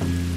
Bye.